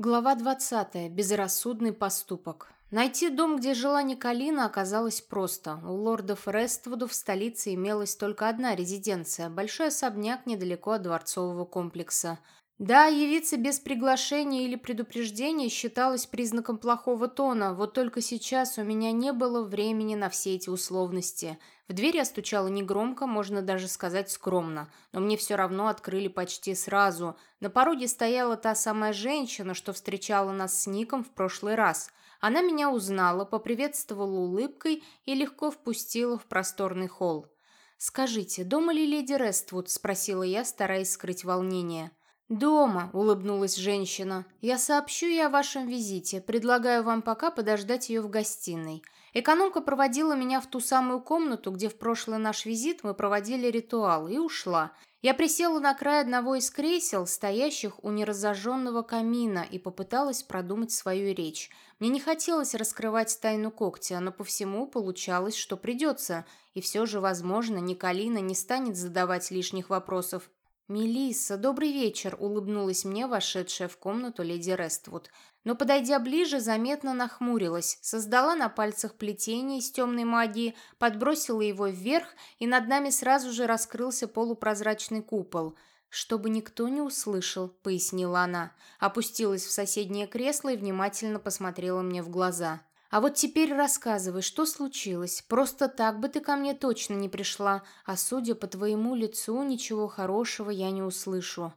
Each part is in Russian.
Глава 20. Безрассудный поступок. Найти дом, где жила Николина, оказалось просто. У лордов Рествуду в столице имелась только одна резиденция – большой особняк недалеко от дворцового комплекса – да, явиться без приглашения или предупреждения считалось признаком плохого тона, вот только сейчас у меня не было времени на все эти условности. В дверь я стучала негромко, можно даже сказать скромно, но мне все равно открыли почти сразу. На пороге стояла та самая женщина, что встречала нас с Ником в прошлый раз. Она меня узнала, поприветствовала улыбкой и легко впустила в просторный холл. «Скажите, дома ли леди Рествуд?» – спросила я, стараясь скрыть волнение. «Дома», — улыбнулась женщина. «Я сообщу ей о вашем визите. Предлагаю вам пока подождать ее в гостиной. Экономка проводила меня в ту самую комнату, где в прошлый наш визит мы проводили ритуал, и ушла. Я присела на край одного из кресел, стоящих у неразожженного камина, и попыталась продумать свою речь. Мне не хотелось раскрывать тайну когтя, но по всему получалось, что придется. И все же, возможно, Николина не станет задавать лишних вопросов, «Мелисса, добрый вечер», — улыбнулась мне вошедшая в комнату леди Рествуд. Но, подойдя ближе, заметно нахмурилась, создала на пальцах плетение из темной магии, подбросила его вверх, и над нами сразу же раскрылся полупрозрачный купол. «Чтобы никто не услышал», — пояснила она. Опустилась в соседнее кресло и внимательно посмотрела мне в глаза. А вот теперь рассказывай, что случилось. Просто так бы ты ко мне точно не пришла, а судя по твоему лицу, ничего хорошего я не услышу.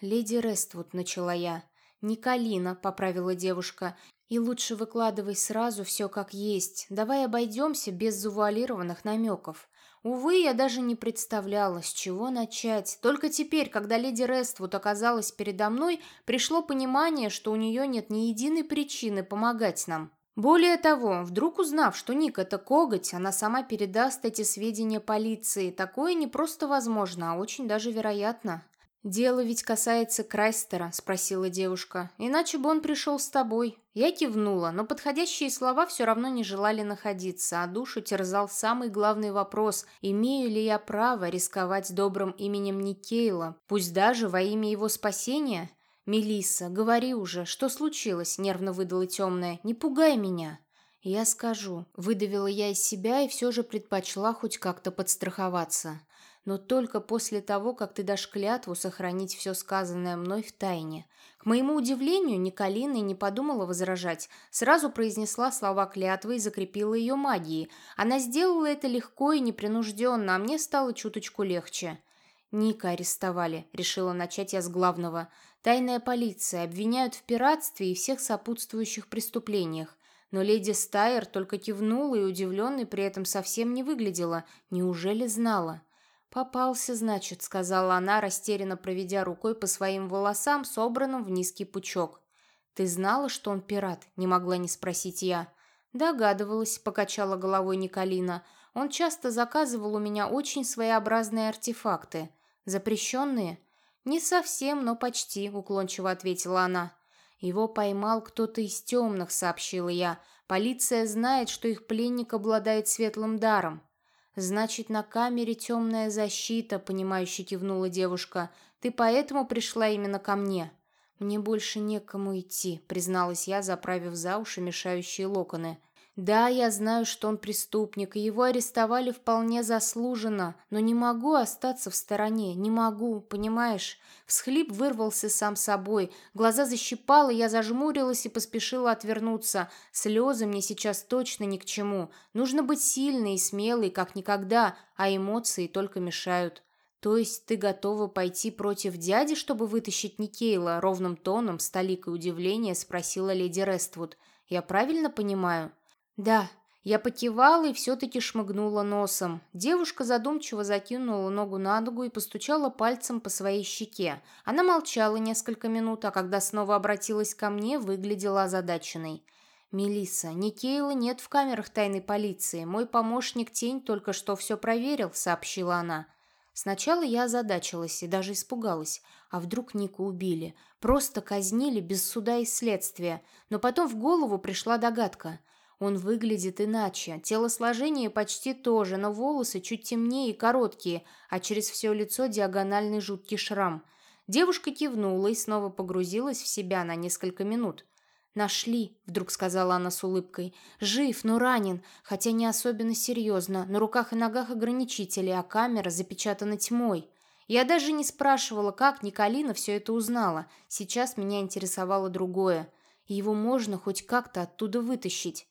Леди Рествуд, начала я. Николина, поправила девушка. И лучше выкладывай сразу все как есть. Давай обойдемся без завуалированных намеков. Увы, я даже не представляла, с чего начать. Только теперь, когда леди Рествуд оказалась передо мной, пришло понимание, что у нее нет ни единой причины помогать нам. Более того, вдруг узнав, что Ник – это коготь, она сама передаст эти сведения полиции. Такое не просто возможно, а очень даже вероятно. «Дело ведь касается Крайстера», – спросила девушка. «Иначе бы он пришел с тобой». Я кивнула, но подходящие слова все равно не желали находиться, а душу терзал самый главный вопрос – имею ли я право рисковать добрым именем Никейла, пусть даже во имя его спасения? «Мелисса, говори уже, что случилось?» – нервно выдала темная. «Не пугай меня!» «Я скажу», – выдавила я из себя и все же предпочла хоть как-то подстраховаться. «Но только после того, как ты дашь клятву сохранить все сказанное мной в тайне». К моему удивлению, Николина и не подумала возражать. Сразу произнесла слова клятвы и закрепила ее магией. Она сделала это легко и непринужденно, а мне стало чуточку легче. «Ника арестовали», — решила начать я с главного. Тайная полиция обвиняют в пиратстве и всех сопутствующих преступлениях. Но леди Стайер только кивнула и удивленной при этом совсем не выглядела. Неужели знала? «Попался, значит», — сказала она, растерянно проведя рукой по своим волосам, собранным в низкий пучок. «Ты знала, что он пират?» — не могла не спросить я. «Догадывалась», — покачала головой Николина. «Он часто заказывал у меня очень своеобразные артефакты. Запрещенные?» «Не совсем, но почти», — уклончиво ответила она. «Его поймал кто-то из темных», — сообщила я. «Полиция знает, что их пленник обладает светлым даром». «Значит, на камере темная защита», — понимающе кивнула девушка. «Ты поэтому пришла именно ко мне?» «Мне больше некому идти», — призналась я, заправив за уши мешающие локоны. Да, я знаю, что он преступник, и его арестовали вполне заслуженно, но не могу остаться в стороне, не могу, понимаешь? Всхлип вырвался сам собой, глаза защипало, я зажмурилась и поспешила отвернуться. Слезы мне сейчас точно ни к чему. Нужно быть сильной и смелой, как никогда, а эмоции только мешают. «То есть ты готова пойти против дяди, чтобы вытащить Никейла?» Ровным тоном, с толикой удивления спросила леди Рествуд. «Я правильно понимаю?» «Да». Я покивала и все-таки шмыгнула носом. Девушка задумчиво закинула ногу на ногу и постучала пальцем по своей щеке. Она молчала несколько минут, а когда снова обратилась ко мне, выглядела озадаченной. «Мелисса, Никейла нет в камерах тайной полиции. Мой помощник Тень только что все проверил», — сообщила она. Сначала я озадачилась и даже испугалась. А вдруг Нику убили? Просто казнили без суда и следствия. Но потом в голову пришла догадка — он выглядит иначе, телосложение почти тоже, но волосы чуть темнее и короткие, а через все лицо диагональный жуткий шрам. Девушка кивнула и снова погрузилась в себя на несколько минут. «Нашли», — вдруг сказала она с улыбкой. «Жив, но ранен, хотя не особенно серьезно. На руках и ногах ограничители, а камера запечатана тьмой». Я даже не спрашивала, как Николина все это узнала. Сейчас меня интересовало другое. Его можно хоть как-то оттуда вытащить.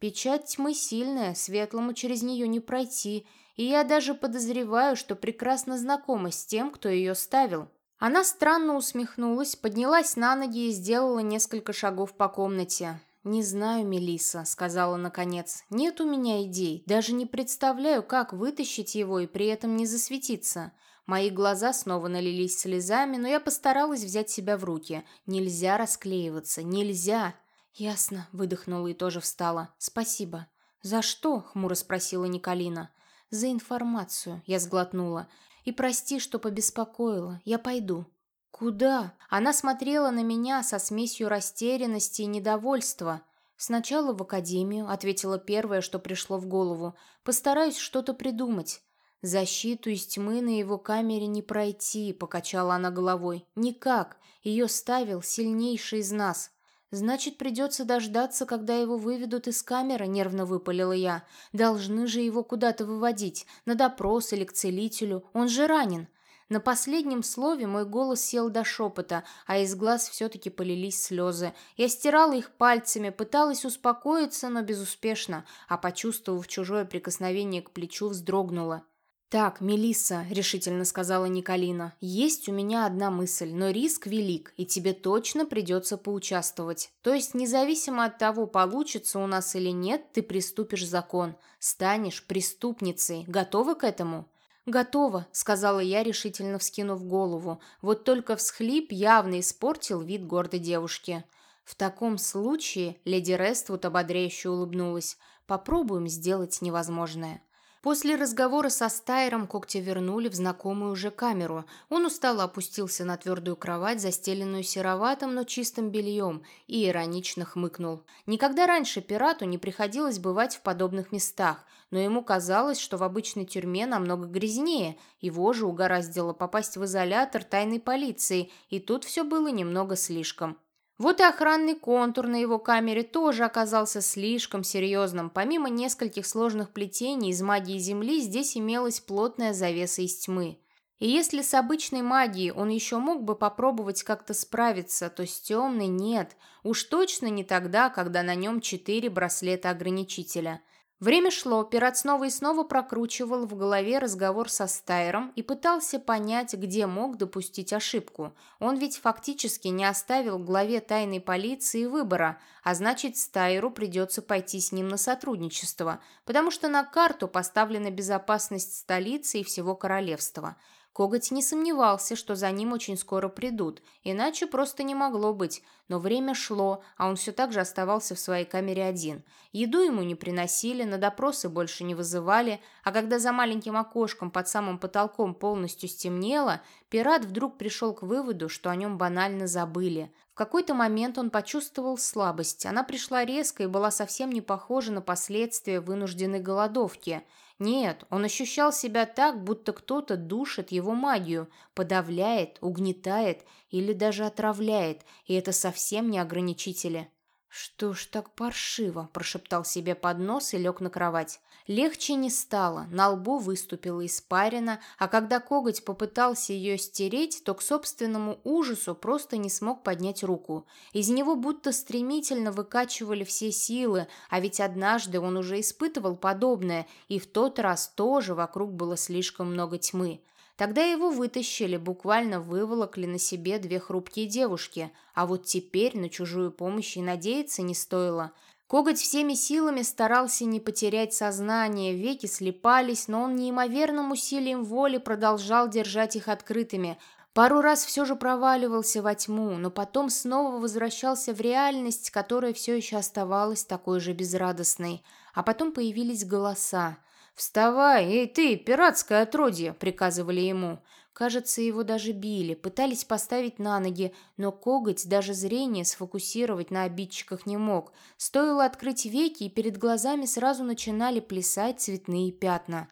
Печать тьмы сильная, светлому через нее не пройти, и я даже подозреваю, что прекрасно знакома с тем, кто ее ставил. Она странно усмехнулась, поднялась на ноги и сделала несколько шагов по комнате. «Не знаю, Мелиса, сказала наконец. «Нет у меня идей. Даже не представляю, как вытащить его и при этом не засветиться». Мои глаза снова налились слезами, но я постаралась взять себя в руки. Нельзя расклеиваться, нельзя. «Ясно», — выдохнула и тоже встала. «Спасибо». «За что?» — хмуро спросила Николина. «За информацию», — я сглотнула. И прости, что побеспокоила. Я пойду». «Куда?» Она смотрела на меня со смесью растерянности и недовольства. «Сначала в академию», — ответила первое, что пришло в голову. «Постараюсь что-то придумать». «Защиту из тьмы на его камере не пройти», — покачала она головой. «Никак. Ее ставил сильнейший из нас. «Значит, придется дождаться, когда его выведут из камеры», — нервно выпалила я. «Должны же его куда-то выводить, на допрос или к целителю. Он же ранен». На последнем слове мой голос сел до шепота, а из глаз все-таки полились слезы. Я стирала их пальцами, пыталась успокоиться, но безуспешно, а почувствовав чужое прикосновение к плечу, вздрогнула. «Так, Мелисса», — решительно сказала Николина, — «есть у меня одна мысль, но риск велик, и тебе точно придется поучаствовать. То есть, независимо от того, получится у нас или нет, ты приступишь закон, станешь преступницей. Готова к этому?» «Готова», — сказала я, решительно вскинув голову. Вот только всхлип явно испортил вид гордой девушки. «В таком случае», — леди Рествуд ободряюще улыбнулась, — «попробуем сделать невозможное». После разговора со Стайером когти вернули в знакомую уже камеру. Он устало опустился на твердую кровать, застеленную сероватым, но чистым бельем, и иронично хмыкнул. Никогда раньше пирату не приходилось бывать в подобных местах, но ему казалось, что в обычной тюрьме намного грязнее. Его же угораздило попасть в изолятор тайной полиции, и тут все было немного слишком. Вот и охранный контур на его камере тоже оказался слишком серьезным. Помимо нескольких сложных плетений из магии Земли, здесь имелась плотная завеса из тьмы. И если с обычной магией он еще мог бы попробовать как-то справиться, то с темной нет. Уж точно не тогда, когда на нем четыре браслета ограничителя. Время шло, пират снова и снова прокручивал в голове разговор со Стайером и пытался понять, где мог допустить ошибку. Он ведь фактически не оставил главе тайной полиции выбора, а значит, Стайеру придется пойти с ним на сотрудничество, потому что на карту поставлена безопасность столицы и всего королевства – Коготь не сомневался, что за ним очень скоро придут, иначе просто не могло быть. Но время шло, а он все так же оставался в своей камере один. Еду ему не приносили, на допросы больше не вызывали, а когда за маленьким окошком под самым потолком полностью стемнело, пират вдруг пришел к выводу, что о нем банально забыли. В какой-то момент он почувствовал слабость. Она пришла резко и была совсем не похожа на последствия вынужденной голодовки – нет, он ощущал себя так, будто кто-то душит его магию, подавляет, угнетает или даже отравляет, и это совсем не ограничители. «Что ж так паршиво?» – прошептал себе под нос и лег на кровать. Легче не стало, на лбу выступила испарина, а когда коготь попытался ее стереть, то к собственному ужасу просто не смог поднять руку. Из него будто стремительно выкачивали все силы, а ведь однажды он уже испытывал подобное, и в тот раз тоже вокруг было слишком много тьмы. Тогда его вытащили, буквально выволокли на себе две хрупкие девушки, а вот теперь на чужую помощь и надеяться не стоило. Коготь всеми силами старался не потерять сознание, веки слепались, но он неимоверным усилием воли продолжал держать их открытыми. Пару раз все же проваливался во тьму, но потом снова возвращался в реальность, которая все еще оставалась такой же безрадостной. А потом появились голоса – «Вставай, эй ты, пиратское отродье!» — приказывали ему. Кажется, его даже били, пытались поставить на ноги, но коготь даже зрение сфокусировать на обидчиках не мог. Стоило открыть веки, и перед глазами сразу начинали плясать цветные пятна.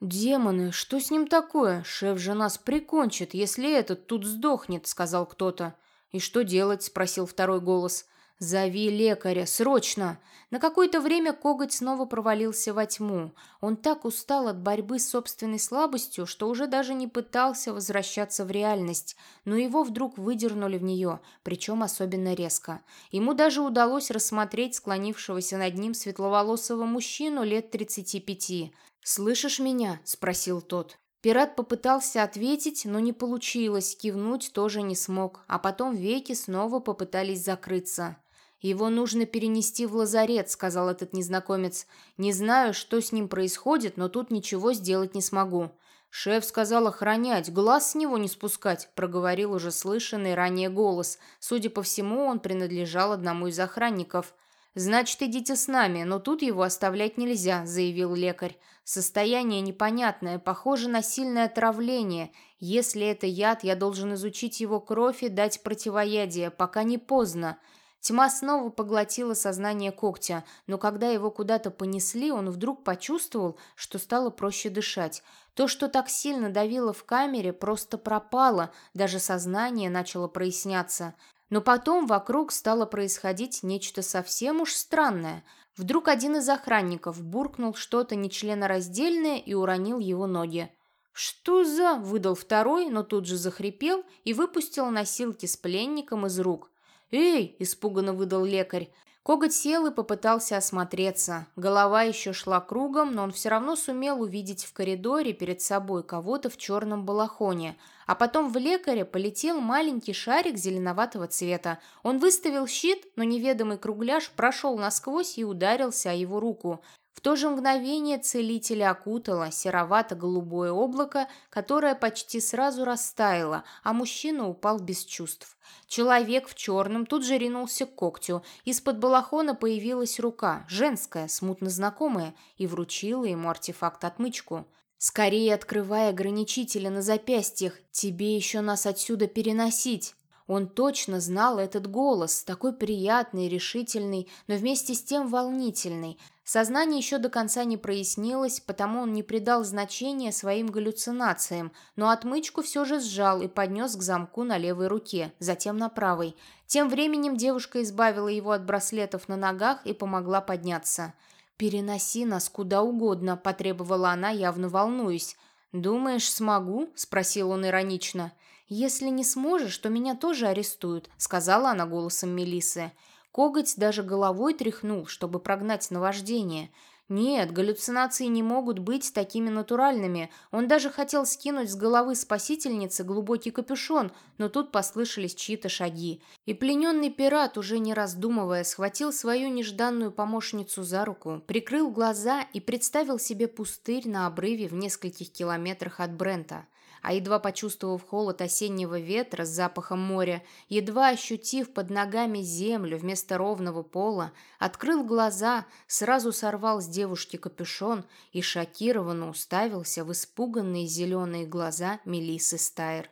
«Демоны, что с ним такое? Шеф же нас прикончит, если этот тут сдохнет», — сказал кто-то. «И что делать?» — спросил второй голос. «Зови лекаря, срочно!» На какое-то время коготь снова провалился во тьму. Он так устал от борьбы с собственной слабостью, что уже даже не пытался возвращаться в реальность, но его вдруг выдернули в нее, причем особенно резко. Ему даже удалось рассмотреть склонившегося над ним светловолосого мужчину лет тридцати пяти. «Слышишь меня?» – спросил тот. Пират попытался ответить, но не получилось, кивнуть тоже не смог, а потом веки снова попытались закрыться. «Его нужно перенести в лазарет», — сказал этот незнакомец. «Не знаю, что с ним происходит, но тут ничего сделать не смогу». «Шеф сказал охранять, глаз с него не спускать», — проговорил уже слышанный ранее голос. Судя по всему, он принадлежал одному из охранников. «Значит, идите с нами, но тут его оставлять нельзя», — заявил лекарь. «Состояние непонятное, похоже на сильное отравление. Если это яд, я должен изучить его кровь и дать противоядие, пока не поздно». Тьма снова поглотила сознание когтя, но когда его куда-то понесли, он вдруг почувствовал, что стало проще дышать. То, что так сильно давило в камере, просто пропало, даже сознание начало проясняться. Но потом вокруг стало происходить нечто совсем уж странное. Вдруг один из охранников буркнул что-то нечленораздельное и уронил его ноги. «Что за...» – выдал второй, но тут же захрипел и выпустил носилки с пленником из рук. «Эй!» – испуганно выдал лекарь. Коготь сел и попытался осмотреться. Голова еще шла кругом, но он все равно сумел увидеть в коридоре перед собой кого-то в черном балахоне. А потом в лекаря полетел маленький шарик зеленоватого цвета. Он выставил щит, но неведомый кругляш прошел насквозь и ударился о его руку. В то же мгновение целителя окутало серовато-голубое облако, которое почти сразу растаяло, а мужчина упал без чувств. Человек в черном тут же ринулся к когтю. Из-под балахона появилась рука, женская, смутно знакомая, и вручила ему артефакт-отмычку. «Скорее открывая ограничители на запястьях, тебе еще нас отсюда переносить!» Он точно знал этот голос, такой приятный, решительный, но вместе с тем волнительный. Сознание еще до конца не прояснилось, потому он не придал значения своим галлюцинациям, но отмычку все же сжал и поднес к замку на левой руке, затем на правой. Тем временем девушка избавила его от браслетов на ногах и помогла подняться. «Переноси нас куда угодно», – потребовала она, явно волнуясь. «Думаешь, смогу?» – спросил он иронично. «Если не сможешь, то меня тоже арестуют», — сказала она голосом Мелисы. Коготь даже головой тряхнул, чтобы прогнать наваждение. Нет, галлюцинации не могут быть такими натуральными. Он даже хотел скинуть с головы спасительницы глубокий капюшон, но тут послышались чьи-то шаги. И плененный пират, уже не раздумывая, схватил свою нежданную помощницу за руку, прикрыл глаза и представил себе пустырь на обрыве в нескольких километрах от Брента а едва почувствовав холод осеннего ветра с запахом моря, едва ощутив под ногами землю вместо ровного пола, открыл глаза, сразу сорвал с девушки капюшон и шокированно уставился в испуганные зеленые глаза Мелисы Стайр.